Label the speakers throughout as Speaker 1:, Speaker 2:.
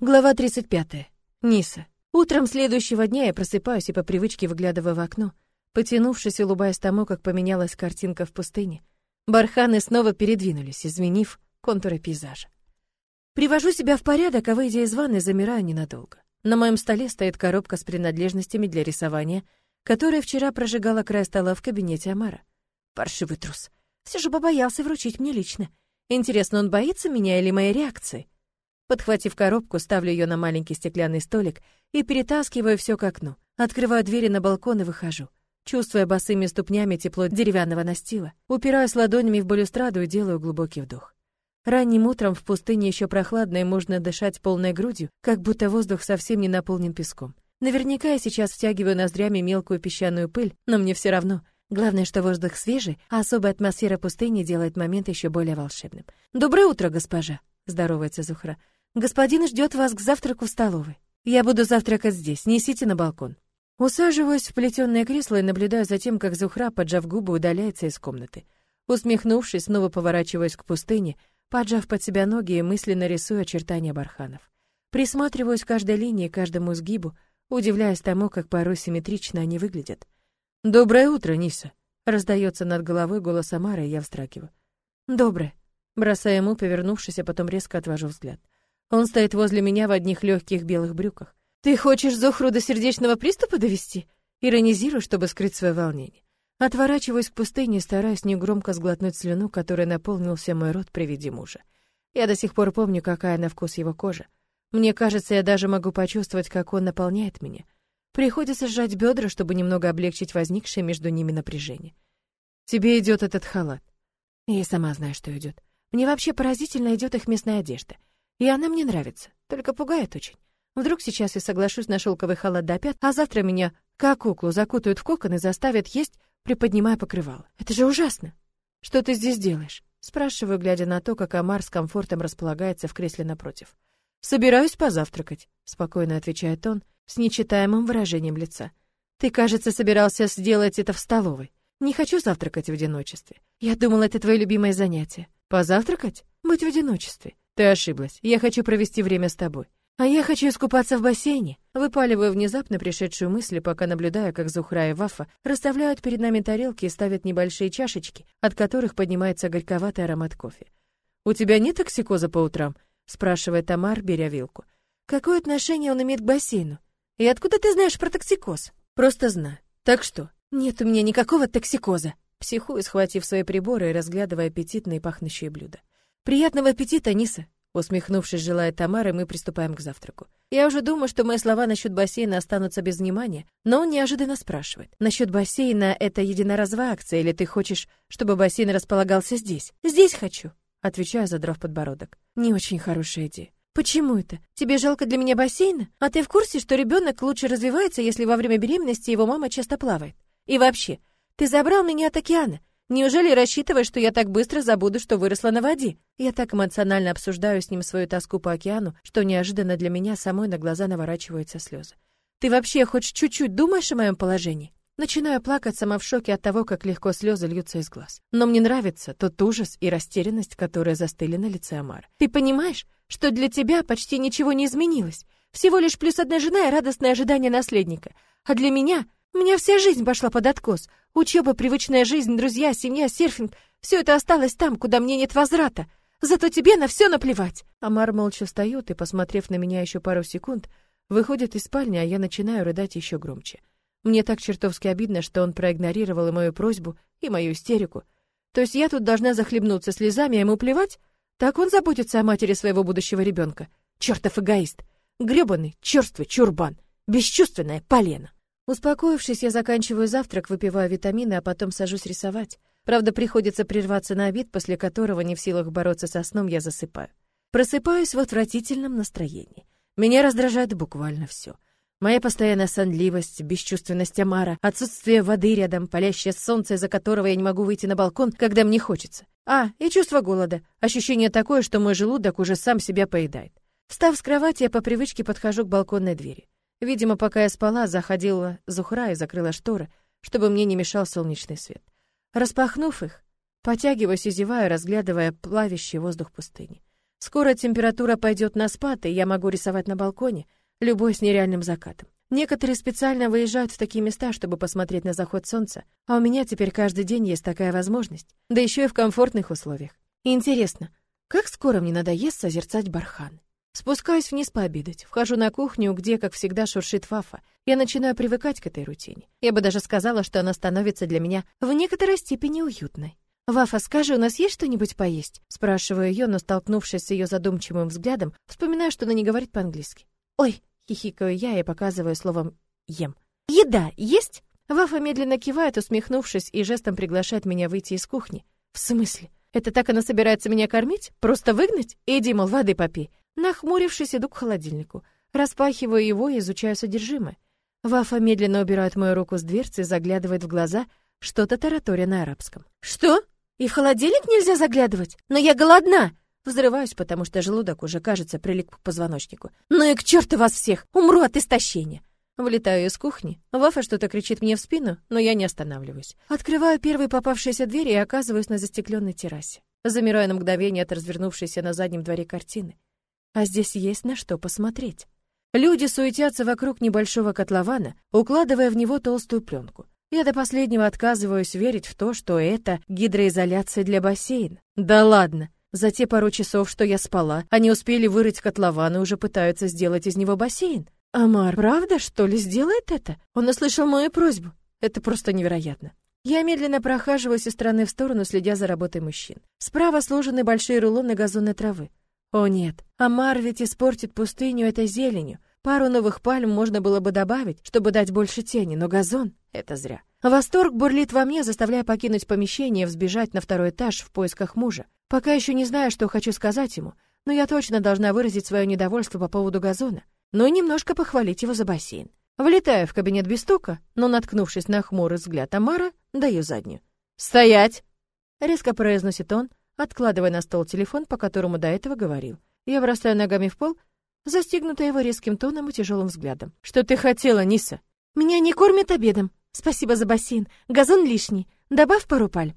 Speaker 1: Глава 35. Ниса. Утром следующего дня я просыпаюсь и по привычке выглядываю в окно, потянувшись, улыбаясь тому, как поменялась картинка в пустыне. Барханы снова передвинулись, изменив контуры пейзажа. Привожу себя в порядок, а выйдя из ванны, замираю ненадолго. На моем столе стоит коробка с принадлежностями для рисования, которая вчера прожигала край стола в кабинете Амара. Паршивый трус. Все же побоялся вручить мне лично. Интересно, он боится меня или моей реакции? Подхватив коробку, ставлю ее на маленький стеклянный столик и перетаскиваю все к окну. Открываю двери на балкон и выхожу. Чувствуя босыми ступнями тепло деревянного настила, упираюсь ладонями в балюстраду и делаю глубокий вдох. Ранним утром в пустыне еще прохладно и можно дышать полной грудью, как будто воздух совсем не наполнен песком. Наверняка я сейчас втягиваю ноздрями мелкую песчаную пыль, но мне все равно. Главное, что воздух свежий, а особая атмосфера пустыни делает момент еще более волшебным. «Доброе утро, госпожа!» — здоровается Зухра. Господин ждет вас к завтраку в столовой. Я буду завтракать здесь, несите на балкон. Усаживаюсь в плетёное кресло и наблюдаю за тем, как Зухра, поджав губы, удаляется из комнаты. Усмехнувшись, снова поворачиваюсь к пустыне, поджав под себя ноги и мысленно рисую очертания барханов. Присматриваюсь к каждой линии, каждому изгибу, удивляясь тому, как порой симметрично они выглядят. «Доброе утро, Ниса!» — раздается над головой голос Амара, и я встракиваю. «Доброе!» — бросая ему, повернувшись, а потом резко отвожу взгляд. Он стоит возле меня в одних легких белых брюках. Ты хочешь Зохру до сердечного приступа довести? Иронизирую, чтобы скрыть свое волнение. Отворачиваюсь к пустыне, стараясь негромко сглотнуть слюну, которая наполнил все мой рот при виде мужа. Я до сих пор помню, какая на вкус его кожа. Мне кажется, я даже могу почувствовать, как он наполняет меня. Приходится сжать бедра, чтобы немного облегчить возникшее между ними напряжение. Тебе идет этот халат. Я и сама знаю, что идет. Мне вообще поразительно идет их местная одежда. И она мне нравится, только пугает очень. Вдруг сейчас я соглашусь на шелковый халат до пят, а завтра меня, как куклу, закутают в кокон и заставят есть, приподнимая покрывало. Это же ужасно. Что ты здесь делаешь? Спрашиваю, глядя на то, как Амар с комфортом располагается в кресле напротив. «Собираюсь позавтракать», — спокойно отвечает он, с нечитаемым выражением лица. «Ты, кажется, собирался сделать это в столовой. Не хочу завтракать в одиночестве. Я думал, это твое любимое занятие. Позавтракать? Быть в одиночестве. Ты ошиблась. Я хочу провести время с тобой. А я хочу искупаться в бассейне. Выпаливаю внезапно пришедшую мысль, пока наблюдаю, как Зухра и Вафа расставляют перед нами тарелки и ставят небольшие чашечки, от которых поднимается горьковатый аромат кофе. У тебя нет токсикоза по утрам? спрашивает Тамар, беря вилку. Какое отношение он имеет к бассейну? И откуда ты знаешь про токсикоз? Просто знаю. Так что? Нет у меня никакого токсикоза. Психую, схватив свои приборы и разглядывая аппетитные пахнущие блюда. Приятного аппетита, Ниса. Усмехнувшись, желает Тамара, мы приступаем к завтраку. Я уже думаю, что мои слова насчет бассейна останутся без внимания, но он неожиданно спрашивает. Насчет бассейна это единоразовая акция, или ты хочешь, чтобы бассейн располагался здесь? Здесь хочу, отвечаю, задрав подбородок. Не очень хорошая идея. Почему это? Тебе жалко для меня бассейна? А ты в курсе, что ребенок лучше развивается, если во время беременности его мама часто плавает? И вообще, ты забрал меня от океана. Неужели рассчитываешь, что я так быстро забуду, что выросла на воде? Я так эмоционально обсуждаю с ним свою тоску по океану, что неожиданно для меня самой на глаза наворачиваются слезы. Ты вообще хоть чуть-чуть думаешь о моем положении? Начинаю плакать сама в шоке от того, как легко слезы льются из глаз. Но мне нравится тот ужас и растерянность, которые застыли на лице Амара. Ты понимаешь, что для тебя почти ничего не изменилось? Всего лишь плюс одна жена и радостное ожидание наследника. А для меня меня вся жизнь пошла под откос. Учеба, привычная жизнь, друзья, семья, серфинг — все это осталось там, куда мне нет возврата. Зато тебе на все наплевать. Амар молча встает и, посмотрев на меня еще пару секунд, выходит из спальни, а я начинаю рыдать еще громче. Мне так чертовски обидно, что он проигнорировал и мою просьбу, и мою истерику. То есть я тут должна захлебнуться слезами, а ему плевать? Так он заботится о матери своего будущего ребенка. Чертов эгоист. грёбаный, черствый чурбан. Бесчувственная полена. Успокоившись, я заканчиваю завтрак, выпиваю витамины, а потом сажусь рисовать. Правда, приходится прерваться на обед, после которого не в силах бороться со сном, я засыпаю. Просыпаюсь в отвратительном настроении. Меня раздражает буквально все. Моя постоянная сонливость, бесчувственность Амара, отсутствие воды рядом, палящее солнце, из-за которого я не могу выйти на балкон, когда мне хочется. А, и чувство голода. Ощущение такое, что мой желудок уже сам себя поедает. Встав с кровати, я по привычке подхожу к балконной двери. Видимо, пока я спала, заходила Зухра и закрыла шторы, чтобы мне не мешал солнечный свет. Распахнув их, потягиваясь и зевая, разглядывая плавящий воздух пустыни. Скоро температура пойдет на спад, и я могу рисовать на балконе, любой с нереальным закатом. Некоторые специально выезжают в такие места, чтобы посмотреть на заход солнца, а у меня теперь каждый день есть такая возможность, да еще и в комфортных условиях. интересно, как скоро мне надоест созерцать бархан? Спускаюсь вниз пообедать, вхожу на кухню, где, как всегда, шуршит Вафа. Я начинаю привыкать к этой рутине. Я бы даже сказала, что она становится для меня в некоторой степени уютной. «Вафа, скажи, у нас есть что-нибудь поесть?» Спрашиваю ее, но, столкнувшись с ее задумчивым взглядом, вспоминаю, что она не говорит по-английски. «Ой, Хихикаю я и показываю словом «ем». «Еда есть?» Вафа медленно кивает, усмехнувшись, и жестом приглашает меня выйти из кухни. «В смысле? Это так она собирается меня кормить? Просто выгнать? Иди, мол, воды попей». Нахмурившись, иду к холодильнику. Распахиваю его и изучаю содержимое. Вафа медленно убирает мою руку с дверцы заглядывает в глаза, что-то тараторя на арабском. «Что? И в холодильник нельзя заглядывать? Но я голодна!» Взрываюсь, потому что желудок уже, кажется, прилип к позвоночнику. «Ну и к черту вас всех! Умру от истощения!» Вылетаю из кухни. Вафа что-то кричит мне в спину, но я не останавливаюсь. Открываю первые попавшиеся двери и оказываюсь на застекленной террасе. Замираю на мгновение от развернувшейся на заднем дворе картины. А здесь есть на что посмотреть. Люди суетятся вокруг небольшого котлована, укладывая в него толстую пленку. Я до последнего отказываюсь верить в то, что это гидроизоляция для бассейна. Да ладно! За те пару часов, что я спала, они успели вырыть котлован и уже пытаются сделать из него бассейн. Амар, правда, что ли, сделает это? Он услышал мою просьбу. Это просто невероятно. Я медленно прохаживаюсь из стороны в сторону, следя за работой мужчин. Справа сложены большие рулоны газонной травы. О нет, Амар ведь испортит пустыню этой зеленью. Пару новых пальм можно было бы добавить, чтобы дать больше тени, но газон — это зря. Восторг бурлит во мне, заставляя покинуть помещение и взбежать на второй этаж в поисках мужа. Пока еще не знаю, что хочу сказать ему, но я точно должна выразить свое недовольство по поводу газона, но и немножко похвалить его за бассейн. Влетаю в кабинет без стука, но, наткнувшись на хмурый взгляд Амара, даю заднюю. «Стоять!» — резко произносит он, откладывая на стол телефон, по которому до этого говорил. Я бросаю ногами в пол, застигнутая его резким тоном и тяжелым взглядом. «Что ты хотела, Ниса?» «Меня не кормят обедом. Спасибо за бассейн. Газон лишний. Добавь пару пальм.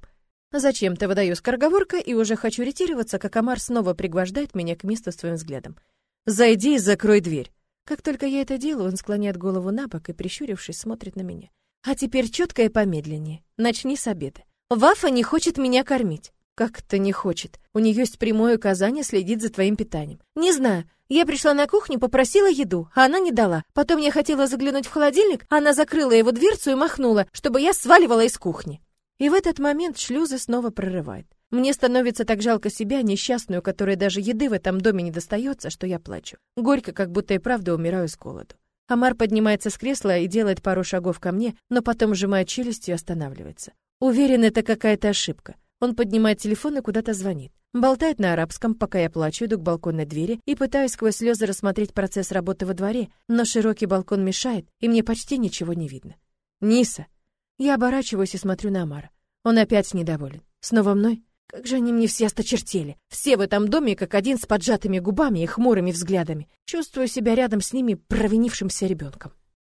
Speaker 1: Зачем-то выдаю скороговорка и уже хочу ретироваться, как Амар снова пригвождает меня к месту своим взглядом. «Зайди и закрой дверь». Как только я это делаю, он склоняет голову на бок и, прищурившись, смотрит на меня. «А теперь четко и помедленнее. Начни с обеда. Вафа не хочет меня кормить». «Как это не хочет? У нее есть прямое указание следить за твоим питанием». «Не знаю. Я пришла на кухню, попросила еду, а она не дала. Потом я хотела заглянуть в холодильник, она закрыла его дверцу и махнула, чтобы я сваливала из кухни». И в этот момент шлюзы снова прорывает. Мне становится так жалко себя, несчастную, которой даже еды в этом доме не достается, что я плачу. Горько, как будто и правда умираю с голоду. Амар поднимается с кресла и делает пару шагов ко мне, но потом сжимает челюсть и останавливается. Уверен, это какая-то ошибка. Он поднимает телефон и куда-то звонит. Болтает на арабском, пока я плачу, иду к балконной двери и пытаюсь сквозь слезы рассмотреть процесс работы во дворе, но широкий балкон мешает, и мне почти ничего не видно. «Ниса!» Я оборачиваюсь и смотрю на Амара. Он опять недоволен. Снова мной? Как же они мне все осточертели. Все в этом доме как один с поджатыми губами и хмурыми взглядами. Чувствую себя рядом с ними провинившимся ребенком.